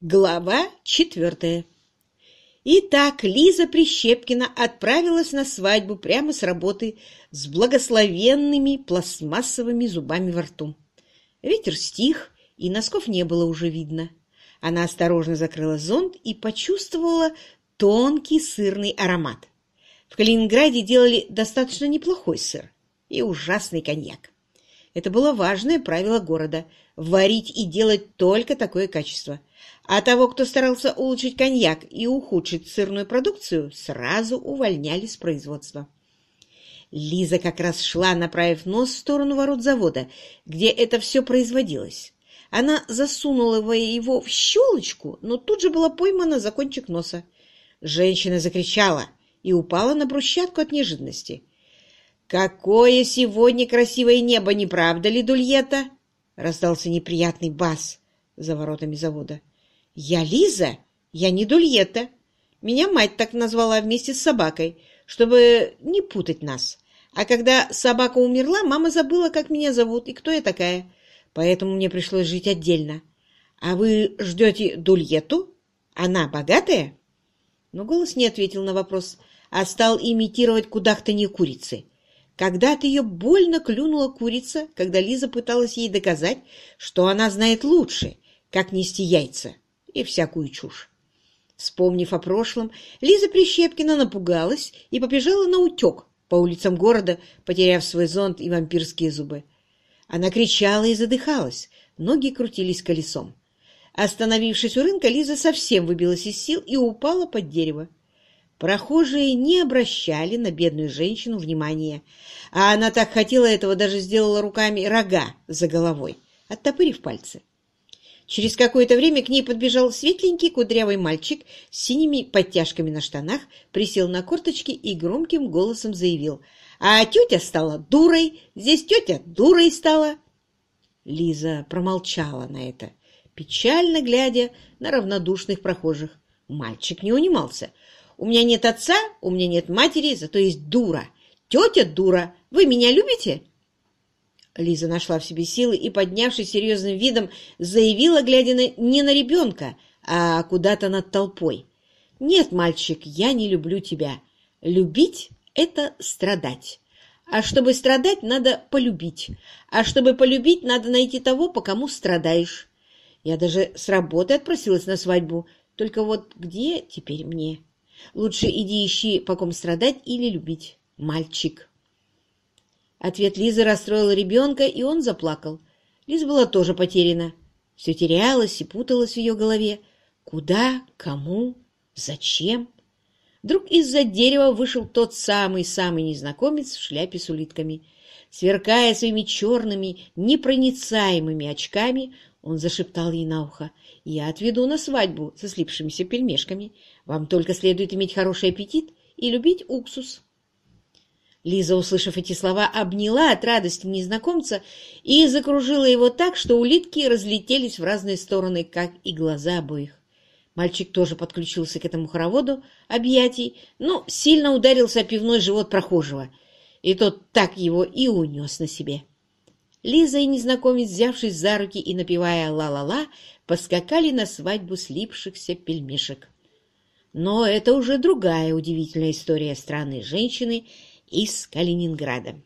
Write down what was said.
Глава четвертая. Итак, Лиза Прищепкина отправилась на свадьбу прямо с работы с благословенными пластмассовыми зубами во рту. Ветер стих, и носков не было уже видно. Она осторожно закрыла зонт и почувствовала тонкий сырный аромат. В Калининграде делали достаточно неплохой сыр и ужасный коньяк. Это было важное правило города – варить и делать только такое качество – а того, кто старался улучшить коньяк и ухудшить сырную продукцию, сразу увольняли с производства. Лиза как раз шла, направив нос в сторону ворот завода, где это все производилось. Она засунула его в щелочку, но тут же была поймана за кончик носа. Женщина закричала и упала на брусчатку от неожиданности. «Какое сегодня красивое небо, не правда ли, Дульета?» — раздался неприятный бас за воротами завода. «Я Лиза, я не Дульетта. Меня мать так назвала вместе с собакой, чтобы не путать нас. А когда собака умерла, мама забыла, как меня зовут и кто я такая. Поэтому мне пришлось жить отдельно. А вы ждете Дульетту? Она богатая?» Но голос не ответил на вопрос, а стал имитировать кудахтанье курицы. Когда-то ее больно клюнула курица, когда Лиза пыталась ей доказать, что она знает лучше, как нести яйца и всякую чушь. Вспомнив о прошлом, Лиза Прищепкина напугалась и побежала на утек по улицам города, потеряв свой зонт и вампирские зубы. Она кричала и задыхалась, ноги крутились колесом. Остановившись у рынка, Лиза совсем выбилась из сил и упала под дерево. Прохожие не обращали на бедную женщину внимания, а она так хотела этого, даже сделала руками рога за головой, оттопырив пальцы. Через какое-то время к ней подбежал светленький кудрявый мальчик с синими подтяжками на штанах, присел на корточки и громким голосом заявил. «А тетя стала дурой! Здесь тетя дурой стала!» Лиза промолчала на это, печально глядя на равнодушных прохожих. Мальчик не унимался. «У меня нет отца, у меня нет матери, зато есть дура. Тетя дура. Вы меня любите?» Лиза нашла в себе силы и, поднявшись серьезным видом, заявила, глядя на, не на ребенка, а куда-то над толпой. «Нет, мальчик, я не люблю тебя. Любить — это страдать. А чтобы страдать, надо полюбить. А чтобы полюбить, надо найти того, по кому страдаешь. Я даже с работы отпросилась на свадьбу. Только вот где теперь мне? Лучше иди ищи, по ком страдать или любить. Мальчик». Ответ Лизы расстроил ребенка, и он заплакал. Лиза была тоже потеряна. Все терялось и путалось в ее голове. Куда? Кому? Зачем? Вдруг из-за дерева вышел тот самый-самый незнакомец в шляпе с улитками. Сверкая своими черными, непроницаемыми очками, он зашептал ей на ухо. «Я отведу на свадьбу со слипшимися пельмешками. Вам только следует иметь хороший аппетит и любить уксус». Лиза, услышав эти слова, обняла от радости незнакомца и закружила его так, что улитки разлетелись в разные стороны, как и глаза обоих. Мальчик тоже подключился к этому хороводу объятий, но сильно ударился о пивной живот прохожего, и тот так его и унес на себе. Лиза и незнакомец, взявшись за руки и напевая «ла-ла-ла», поскакали на свадьбу слипшихся пельмешек. Но это уже другая удивительная история странной женщины из Калининграда.